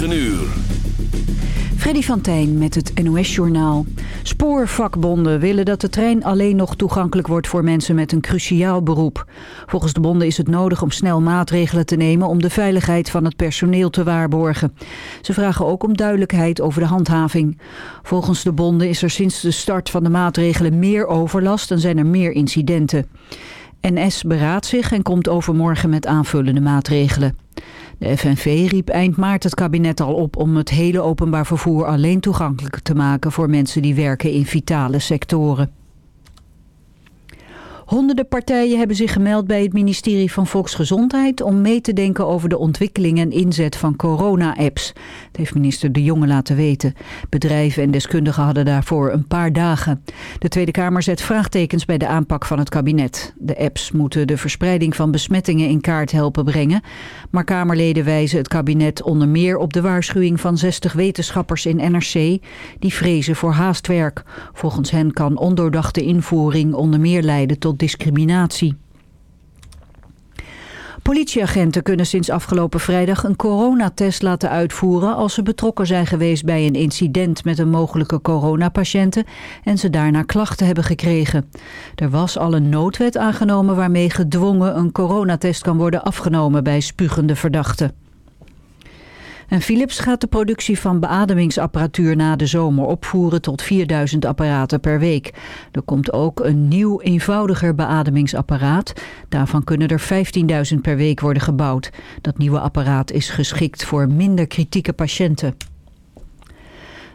9 uur. Freddy van Tijn met het NOS-journaal. Spoorvakbonden willen dat de trein alleen nog toegankelijk wordt voor mensen met een cruciaal beroep. Volgens de bonden is het nodig om snel maatregelen te nemen om de veiligheid van het personeel te waarborgen. Ze vragen ook om duidelijkheid over de handhaving. Volgens de bonden is er sinds de start van de maatregelen meer overlast en zijn er meer incidenten. NS beraadt zich en komt overmorgen met aanvullende maatregelen. De FNV riep eind maart het kabinet al op om het hele openbaar vervoer alleen toegankelijk te maken voor mensen die werken in vitale sectoren. Honderden partijen hebben zich gemeld bij het ministerie van Volksgezondheid om mee te denken over de ontwikkeling en inzet van corona-apps. Dat heeft minister De Jonge laten weten. Bedrijven en deskundigen hadden daarvoor een paar dagen. De Tweede Kamer zet vraagtekens bij de aanpak van het kabinet. De apps moeten de verspreiding van besmettingen in kaart helpen brengen. Maar Kamerleden wijzen het kabinet onder meer op de waarschuwing van 60 wetenschappers in NRC die vrezen voor haastwerk. Volgens hen kan ondoordachte invoering onder meer leiden tot discriminatie. Politieagenten kunnen sinds afgelopen vrijdag een coronatest laten uitvoeren als ze betrokken zijn geweest bij een incident met een mogelijke coronapatiënte en ze daarna klachten hebben gekregen. Er was al een noodwet aangenomen waarmee gedwongen een coronatest kan worden afgenomen bij spugende verdachten. En Philips gaat de productie van beademingsapparatuur na de zomer opvoeren tot 4000 apparaten per week. Er komt ook een nieuw eenvoudiger beademingsapparaat. Daarvan kunnen er 15.000 per week worden gebouwd. Dat nieuwe apparaat is geschikt voor minder kritieke patiënten.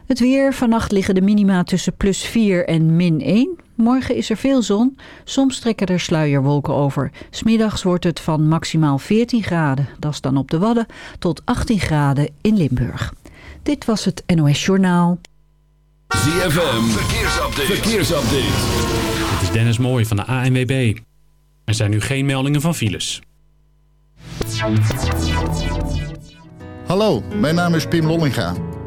Het weer. Vannacht liggen de minima tussen plus 4 en min 1. Morgen is er veel zon. Soms trekken er sluierwolken over. Smiddags wordt het van maximaal 14 graden. Dat is dan op de Wadden. Tot 18 graden in Limburg. Dit was het NOS Journaal. ZFM. Verkeersupdate. Verkeersupdate. Dit is Dennis Mooij van de ANWB. Er zijn nu geen meldingen van files. Hallo, mijn naam is Pim Lollinga.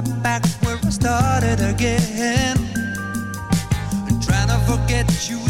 Right back where I started again. And trying to forget you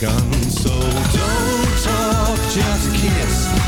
gun. So don't talk, just kiss.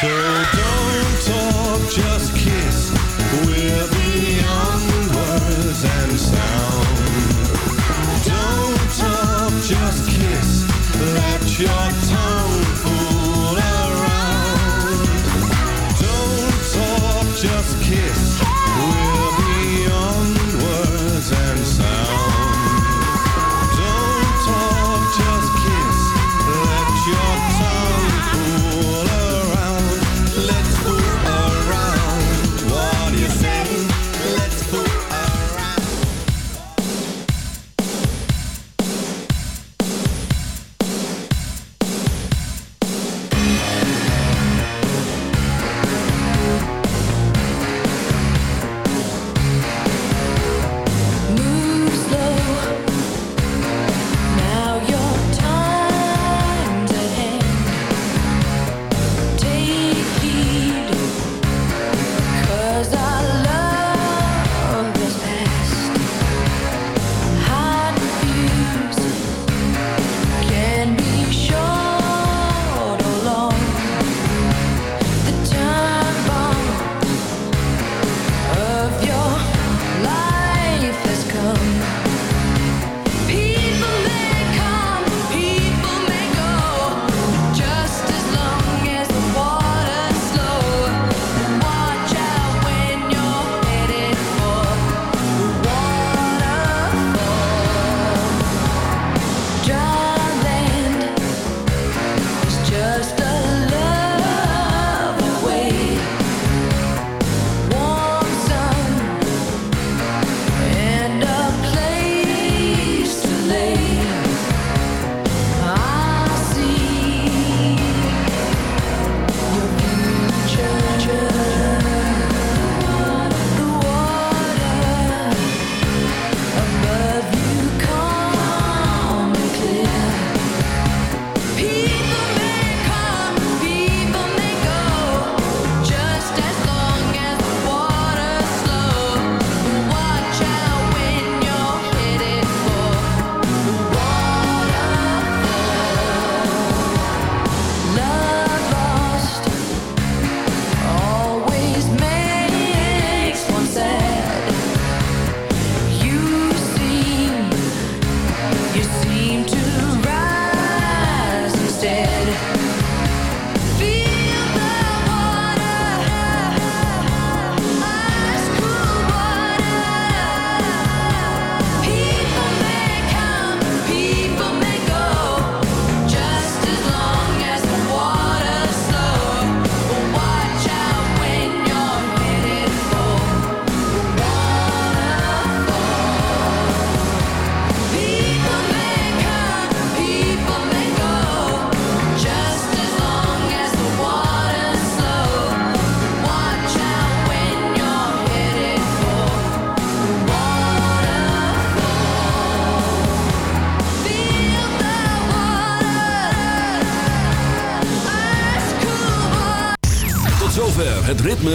So don't talk, just kiss.